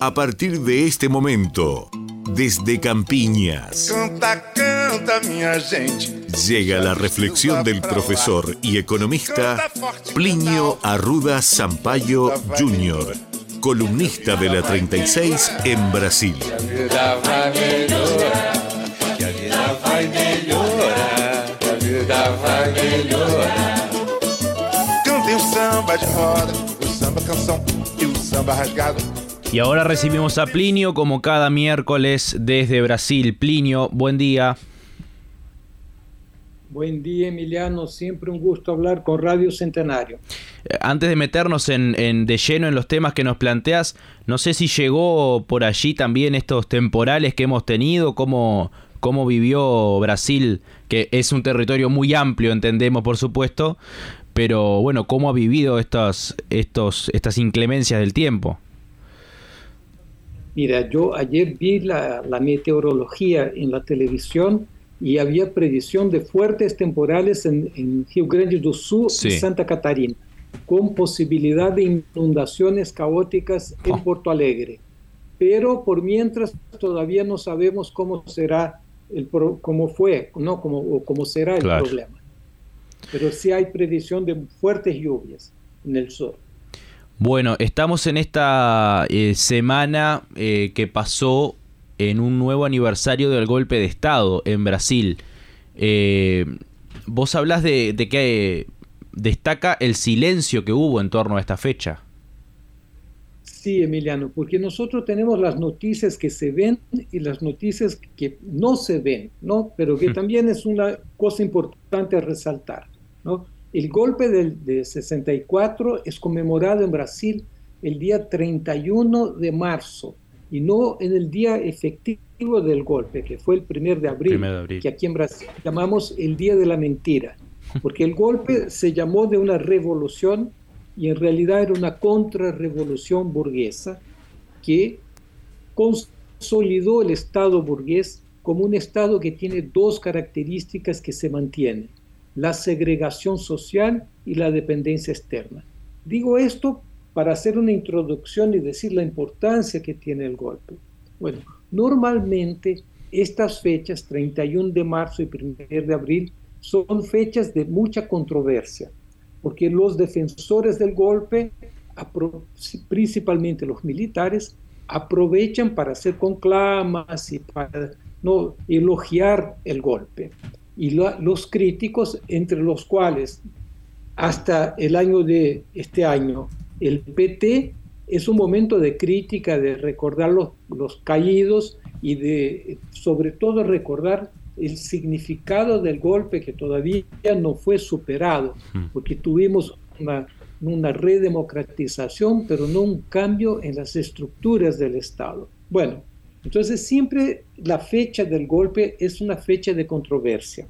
A partir de este momento, desde Campiñas, Canta, canta, minha gente. llega la reflexión del profesor y economista Plinio Arruda Sampaio Jr., columnista de la 36 en Brasil. Cantem o samba de roda, o samba canção e o samba rasgado. Y ahora recibimos a Plinio como cada miércoles desde Brasil. Plinio, buen día. Buen día, Emiliano. Siempre un gusto hablar con Radio Centenario. Eh, Antes de meternos en, en- de lleno en los temas que nos planteas, no sé si llegó por allí también estos temporales que hemos tenido, cómo, cómo vivió Brasil, que es un territorio muy amplio, entendemos por supuesto, pero bueno, cómo ha vivido estas, estos, estas inclemencias del tiempo. Mira, yo ayer vi la, la meteorología en la televisión y había predicción de fuertes temporales en, en Rio Grande do Sul Sí. y Santa Catarina, con posibilidad de inundaciones caóticas en Oh. Porto Alegre. Pero por mientras todavía no sabemos cómo será el pro- cómo fue, no cómo, o cómo será el problema. Pero sí hay predicción de fuertes lluvias en el sur. Bueno, estamos en esta eh, semana eh, que pasó en un nuevo aniversario del golpe de Estado en Brasil. Eh, vos hablás de, de que destaca el silencio que hubo en torno a esta fecha. Sí, Emiliano, porque nosotros tenemos las noticias que se ven y las noticias que no se ven, ¿no? Pero que Hmm. también es una cosa importante a resaltar, ¿no? El golpe del, de 64 es conmemorado en Brasil el día 31 de marzo y no en el día efectivo del golpe, que fue el 1 de abril, de abril. que aquí en Brasil llamamos el Día de la Mentira, porque el golpe se llamó de una revolución y en realidad era una contrarrevolución burguesa que consolidó el Estado burgués como un Estado que tiene dos características que se mantienen, la segregación social y la dependencia externa. Digo esto para hacer una introducción y decir la importancia que tiene el golpe. Bueno, normalmente estas fechas, 31 de marzo y 1 de abril, son fechas de mucha controversia, porque los defensores del golpe, principalmente los militares, aprovechan para hacer conclamas y para no elogiar el golpe. Y los críticos, entre los cuales hasta el año de este año, el PT es un momento de crítica, de recordar los, los caídos y de, sobre todo, recordar el significado del golpe que todavía no fue superado, porque tuvimos una, una redemocratización, pero no un cambio en las estructuras del Estado. Bueno, entonces siempre la fecha del golpe es una fecha de controversia.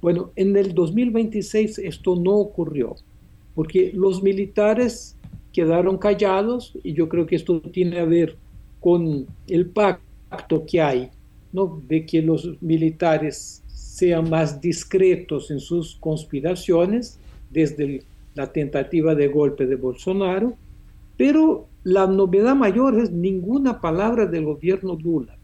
Bueno, en el 2026 esto no ocurrió, porque los militares quedaron callados y yo creo que esto tiene a ver con el pacto que hay, ¿no? de que los militares sean más discretos en sus conspiraciones desde la tentativa de golpe de Bolsonaro, pero la novedad mayor es ninguna palabra del gobierno Lula.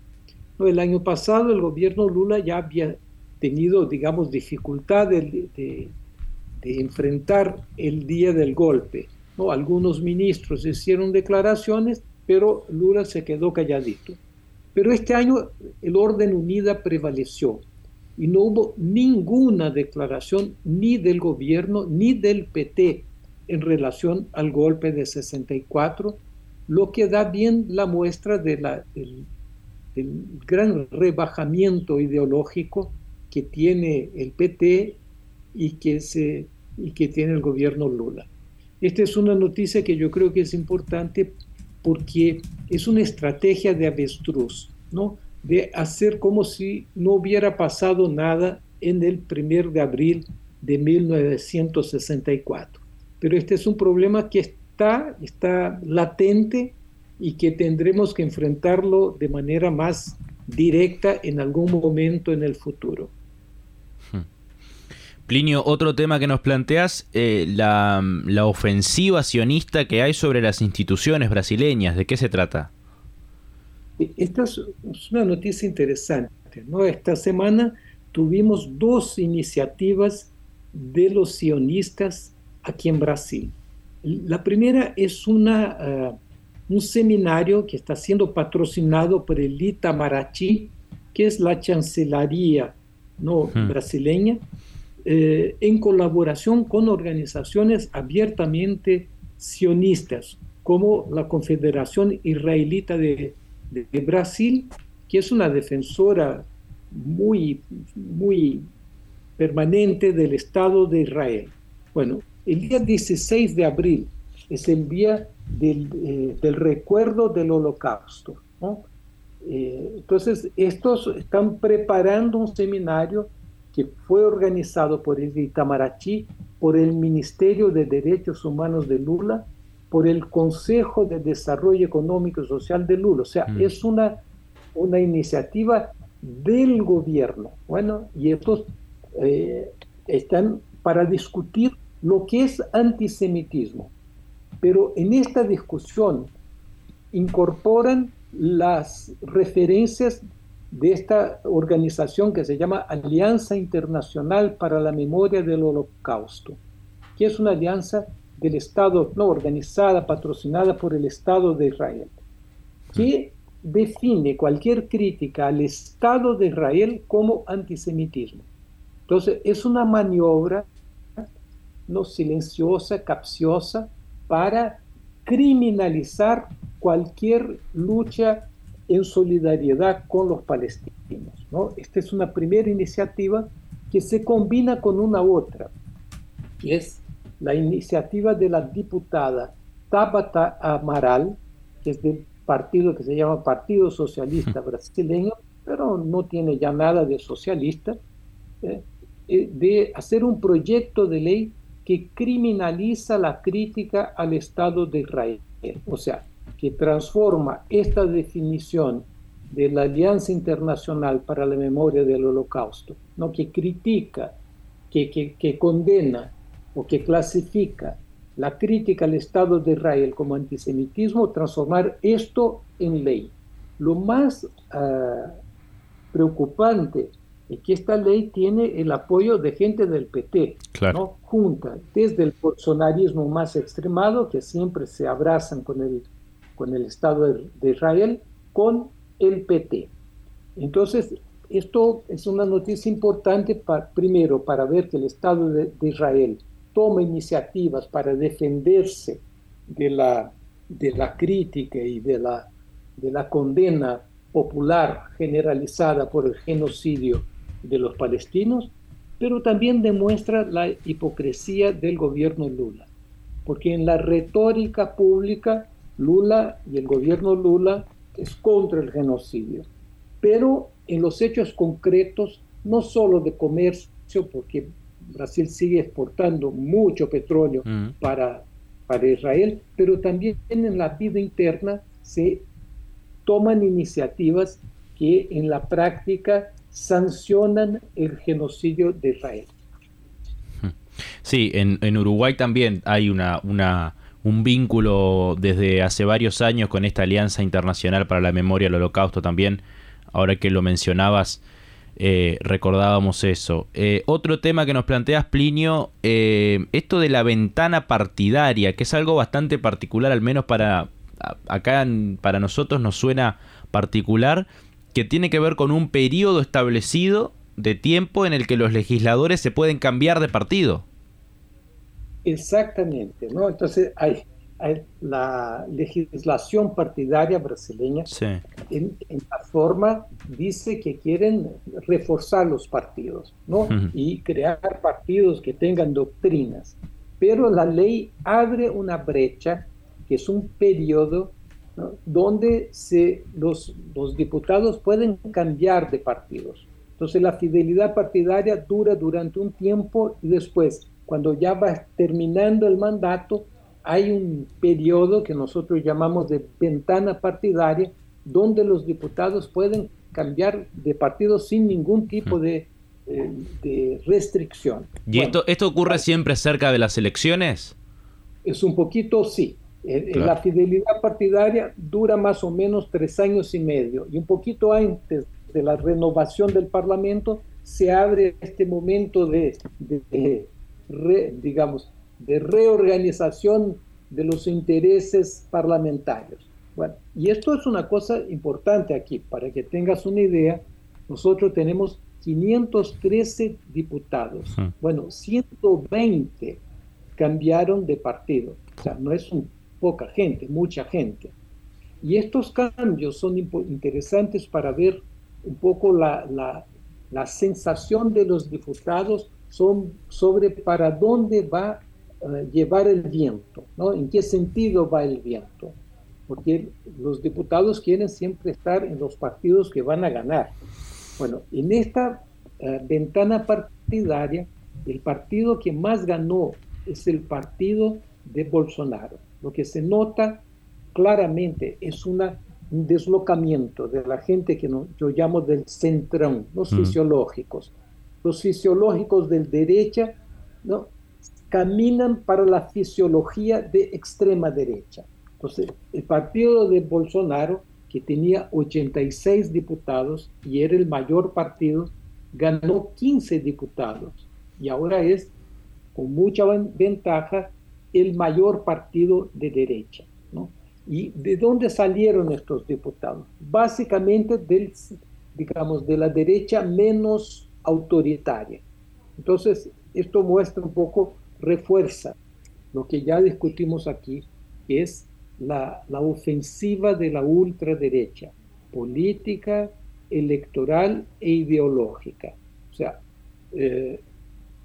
El año pasado el gobierno Lula ya había tenido, digamos, dificultad de, de- de enfrentar el día del golpe. ¿no? Algunos ministros hicieron declaraciones, pero Lula se quedó calladito. Pero este año el orden unida prevaleció y no hubo ninguna declaración ni del gobierno ni del PT en relación al golpe de 64, lo que da bien la muestra de la- del, gran rebajamiento ideológico que tiene el PT y que, se, y que tiene el gobierno Lula. Esta es una noticia que yo creo que es importante porque es una estrategia de avestruz, ¿no? De hacer como si no hubiera pasado nada en el 1 de abril de 1964. Pero este es un problema que está, está latente y que tendremos que enfrentarlo de manera más directa en algún momento en el futuro. Plinio, otro tema que nos planteas, eh, la, la ofensiva sionista que hay sobre las instituciones brasileñas, ¿de qué se trata? esta es una noticia interesante. ¿no? Esta semana tuvimos dos iniciativas de los sionistas aquí en Brasil. La primera es una, eh, un seminario que está siendo patrocinado por el Itamaraty, que es la Chancelería ¿no? Hmm. brasileña, eh, en colaboración con organizaciones abiertamente sionistas, como la Confederación Israelita de, de, Brasil, que es una defensora muy, muy permanente del Estado de Israel. Bueno, el día 16 de abril es el día del, eh, del recuerdo del holocausto. ¿no? Eh, entonces, estos están preparando un seminario que fue organizado por el Itamaraty, por el Ministerio de Derechos Humanos de Lula, por el Consejo de Desarrollo Económico y Social de Lula. O sea, mm. es una, una iniciativa del gobierno. Bueno, y estos eh, están para discutir lo que es antisemitismo. Pero en esta discusión incorporan las referencias de esta organización que se llama Alianza Internacional para la Memoria del Holocausto, que es una alianza del Estado, no organizada, patrocinada por el Estado de Israel, que define cualquier crítica al Estado de Israel como antisemitismo. Entonces, es una maniobra no silenciosa, capciosa, para criminalizar cualquier lucha en solidaridad con los palestinos. ¿no? Esta es una primera iniciativa que se combina con una otra, que es la iniciativa de la diputada Tabata Amaral, que es del partido que se llama Partido Socialista Brasileño, pero no tiene ya nada de socialista, eh, eh, de hacer un proyecto de ley que criminaliza la crítica al Estado de Israel. O sea, que transforma esta definición de la Alianza Internacional para la Memoria del Holocausto, ¿no? que critica, que, que, que condena o que clasifica la crítica al Estado de Israel como antisemitismo, transformar esto en ley. Lo más uh, preocupante es que esta ley tiene el apoyo de gente del PT, ¿no? junta desde el bolsonarismo más extremado, que siempre se abrazan con el con el Estado de Israel, con el PT. Entonces, esto es una noticia importante, primero, para ver que el Estado de, Israel toma iniciativas para defenderse de la, de la crítica y de la, de la condena popular generalizada por el genocidio de los palestinos, pero también demuestra la hipocresía del gobierno Lula, porque en la retórica pública Lula y el gobierno Lula es contra el genocidio, pero en los hechos concretos, no solo de comercio, porque Brasil sigue exportando mucho petróleo mm. para, para Israel, pero también en la vida interna se toman iniciativas que en la práctica sancionan el genocidio de Israel. Sí, en, en Uruguay también hay una, una un vínculo desde hace varios años con esta Alianza Internacional para la Memoria del Holocausto también. Ahora que lo mencionabas, eh, recordábamos eso. Eh, otro tema que nos planteas, Plinio, eh, esto de la ventana partidaria, que es algo bastante particular, al menos para acá para nosotros nos suena particular, que tiene que ver con un periodo establecido de tiempo en el que los legisladores se pueden cambiar de partido. Exactamente, ¿no? Entonces hay, la legislación partidaria brasileña en, la forma dice que quieren reforzar los partidos, ¿no? Y crear partidos que tengan doctrinas. Pero la ley abre una brecha, que es un periodo donde se, los, los diputados pueden cambiar de partidos. Entonces la fidelidad partidaria dura durante un tiempo y después cuando ya va terminando el mandato, hay un periodo que nosotros llamamos de ventana partidaria, donde los diputados pueden cambiar de partido sin ningún tipo de, eh, restricción. ¿Y esto, esto ocurre siempre cerca de las elecciones? Es un poquito, sí. La fidelidad partidaria dura más o menos tres años y medio y un poquito antes de la renovación del Parlamento se abre este momento de, digamos, de reorganización de los intereses parlamentarios. Bueno, y esto es una cosa importante aquí, para que tengas una idea, nosotros tenemos 513 diputados. Bueno, 120 cambiaron de partido. O sea, no es un, poca gente, mucha gente. Y estos cambios son interesantes para ver un poco la, la, sensación de los diputados son sobre para dónde va a eh, llevar el viento, ¿no? En qué sentido va el viento. Porque los diputados quieren siempre estar en los partidos que van a ganar. Bueno, en esta eh, ventana partidaria, el partido que más ganó es el partido de Bolsonaro. Lo que se nota claramente es una, un deslocamiento de la gente que no, yo llamo del centrón, los fisiológicos. Los fisiológicos del derecha ¿no? caminan para la fisiología de extrema derecha. Entonces, el partido de Bolsonaro que tenía 86 diputados y era el mayor partido, ganó 15 diputados y ahora es con mucha ventaja el mayor partido de derecha. ¿no? ¿Y de dónde salieron estos diputados? Básicamente del, digamos, de la derecha menos autoritaria. Entonces, esto muestra un poco, refuerza lo que ya discutimos aquí, que es la, ofensiva de la ultraderecha, política, electoral e ideológica. O sea, eh,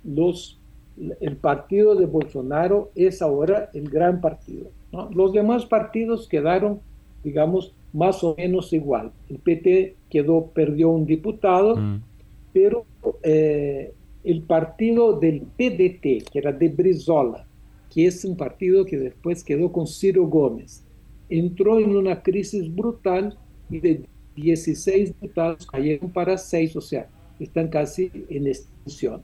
los, el partido de Bolsonaro es ahora el gran partido. Los demás partidos quedaron, digamos, más o menos igual. El PT quedó, perdió un diputado, mm. pero eh, el partido del PDT, que era de Brizola, que es un partido que después quedó con Ciro Gómez. Entró en una crisis brutal y de 16 diputados cayeron para 6, o sea, están casi en extinción.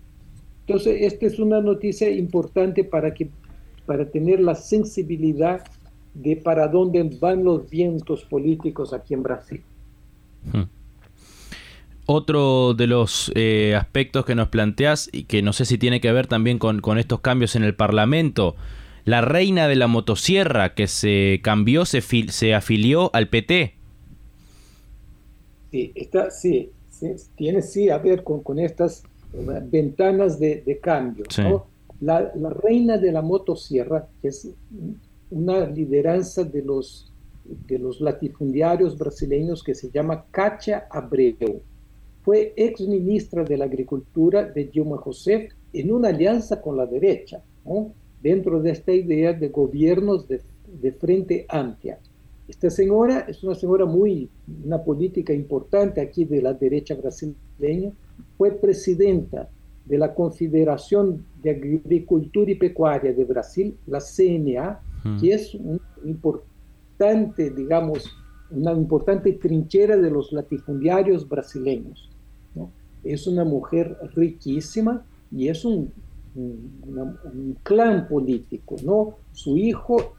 Entonces, esta es una noticia importante para, que, para tener la sensibilidad de para dónde van los vientos políticos aquí en Brasil. Hmm. Otro de los eh, aspectos que nos planteas y que no sé si tiene que ver también con, estos cambios en el Parlamento, la reina de la motosierra que se cambió, se, se afilió al PT. Sí, está, sí, tiene sí a ver con, con estas ventanas de, cambio. La, la, reina de la motosierra, que es una lideranza de los, de los latifundiarios brasileños que se llama Katia Abreu fue ex ministra de la Agricultura de Dilma Rousseff en una alianza con la derecha, dentro de esta idea de gobiernos de, de, frente amplia. Esta señora es una señora muy, una política importante aquí de la derecha brasileña, fue presidenta de la Confederación de Agricultura y Pecuaria de Brasil, la CNA, que es un importante, digamos, una importante trinchera de los latifundiarios brasileños es una mujer riquísima y es un, clan político, ¿no? Su hijo,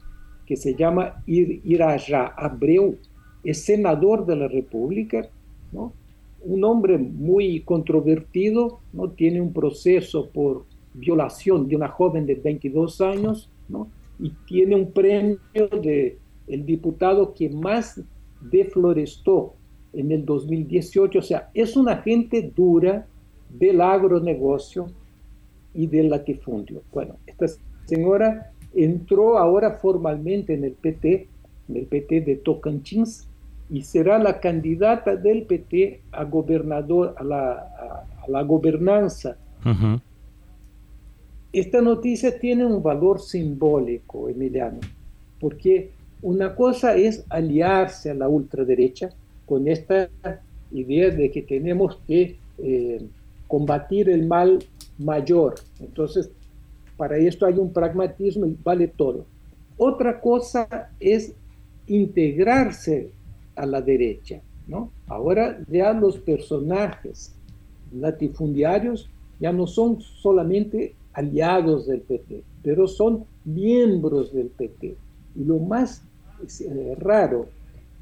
que se llama Irajá Abreu, es senador de la República, ¿no? Un hombre muy controvertido, ¿no? Tiene un proceso por violación de una joven de 22 años, ¿no? Y tiene un premio de el diputado que más deflorestó en el 2018. O sea, es una gente dura del agronegocio y del latifundio. Bueno, esta señora entró ahora formalmente en el PT, en el PT de Tocantins, y será la candidata del PT a gobernador, a la, gobernanza. Esta noticia tiene un valor simbólico, Emiliano, porque una cosa es aliarse a la ultraderecha, con esta idea de que tenemos que eh, combatir el mal mayor. Entonces, para esto hay un pragmatismo y vale todo. Otra cosa es integrarse a la derecha, ¿no? Ahora ya los personajes latifundiarios ya no son solamente aliados del PT, pero son miembros del PT. Y lo más eh, raro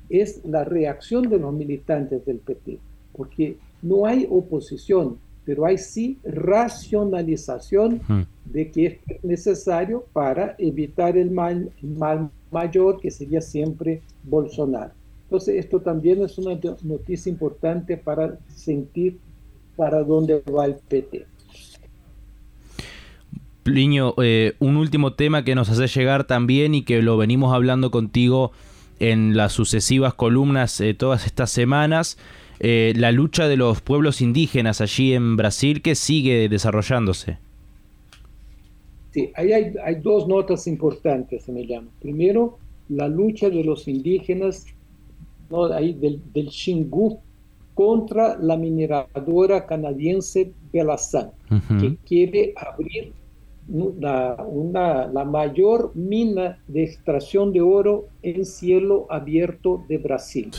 es la reacción de los militantes del PT, porque no hay oposición, pero hay sí racionalización de que es necesario para evitar el mal, mal mayor, que sería siempre Bolsonaro. Entonces, esto también es una noticia importante para sentir para dónde va el PT. Liño, eh, un último tema que nos hace llegar también y que lo venimos hablando contigo en las sucesivas columnas eh, todas estas semanas, eh, la lucha de los pueblos indígenas allí en Brasil que sigue desarrollándose. Sí, ahí hay, hay dos notas importantes, Emiliano. Primero, la lucha de los indígenas ¿no? ahí del, del Xingu contra la mineradora canadiense Belazán, que quiere abrir una, la mayor mina de extracción de oro en cielo abierto de Brasil.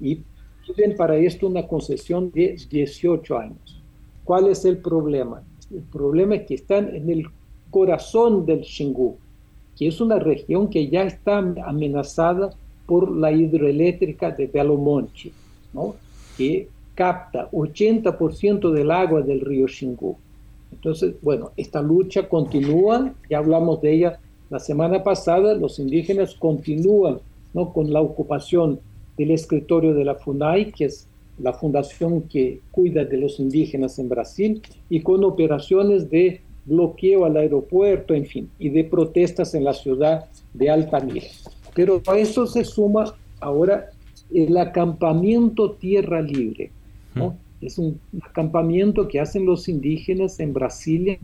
Y piden para esto una concesión de 18 años. ¿Cuál es el problema? El problema es que están en el corazón del Xingu, que es una región que ya está amenazada por la hidroeléctrica de Belo Monte, ¿no? que capta 80% del agua del río Xingu. Entonces, bueno, esta lucha continúa, ya hablamos de ella la semana pasada, los indígenas continúan ¿no? con la ocupación del escritorio de la FUNAI, que es la fundación que cuida de los indígenas en Brasil, y con operaciones de bloqueo al aeropuerto, en fin, y de protestas en la ciudad de Altamira. Pero a eso se suma ahora el acampamiento Tierra Libre. ¿no? Es un acampamiento que hacen los indígenas en Brasilia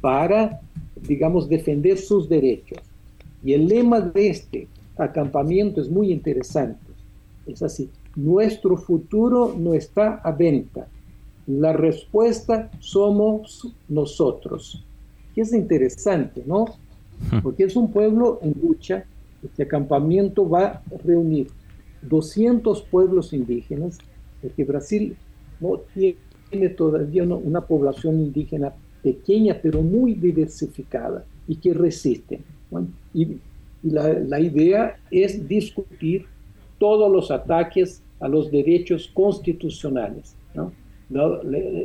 para, digamos, defender sus derechos. Y el lema de este acampamiento es muy interesante. Es así, nuestro futuro no está a venta. La respuesta somos nosotros. Y es interesante, ¿no? Porque es un pueblo en lucha. Este acampamiento va a reunir 200 pueblos indígenas, porque Brasil no tiene todavía una, población indígena pequeña, pero muy diversificada y que resiste. y, la, idea es discutir todos los ataques a los derechos constitucionales.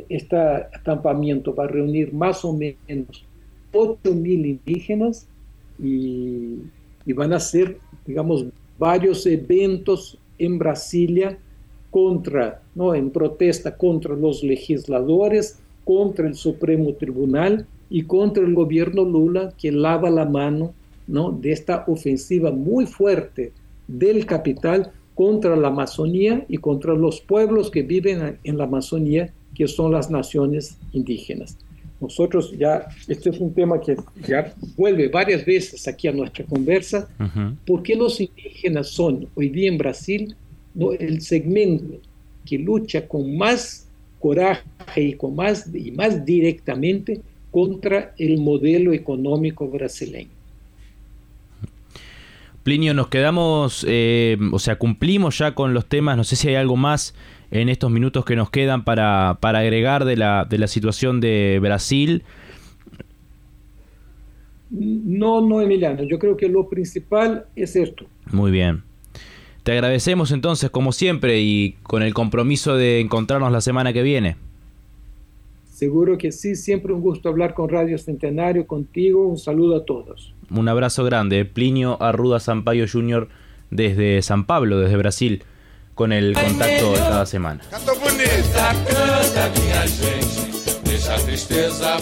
Este acampamiento va a reunir más o menos 8.000 indígenas y, y, van a ser, digamos, varios eventos en Brasilia contra, ¿no? en protesta contra los legisladores, contra el Supremo Tribunal y contra el gobierno Lula que lava la mano ¿no? de esta ofensiva muy fuerte del capital contra la Amazonía y contra los pueblos que viven en la Amazonía, que son las naciones indígenas. Nosotros ya, este es un tema que ya vuelve varias veces aquí a nuestra conversa, porque los indígenas son hoy día en Brasil el segmento que lucha con más coraje y, con más, y más directamente contra el modelo económico brasileño. Plinio, nos quedamos, eh, o sea, cumplimos ya con los temas, no sé si hay algo más en estos minutos que nos quedan para, para agregar de la, de la situación de Brasil. No, no, Emiliano, yo creo que lo principal es esto. Muy bien. Te agradecemos entonces, como siempre, y con el compromiso de encontrarnos la semana que viene. Seguro que sí, siempre un gusto hablar con Radio Centenario, contigo. Un saludo a todos. Un abrazo grande. Plinio Arruda Sampaio Jr. desde San Pablo, desde Brasil, con el contacto de cada semana. tristeza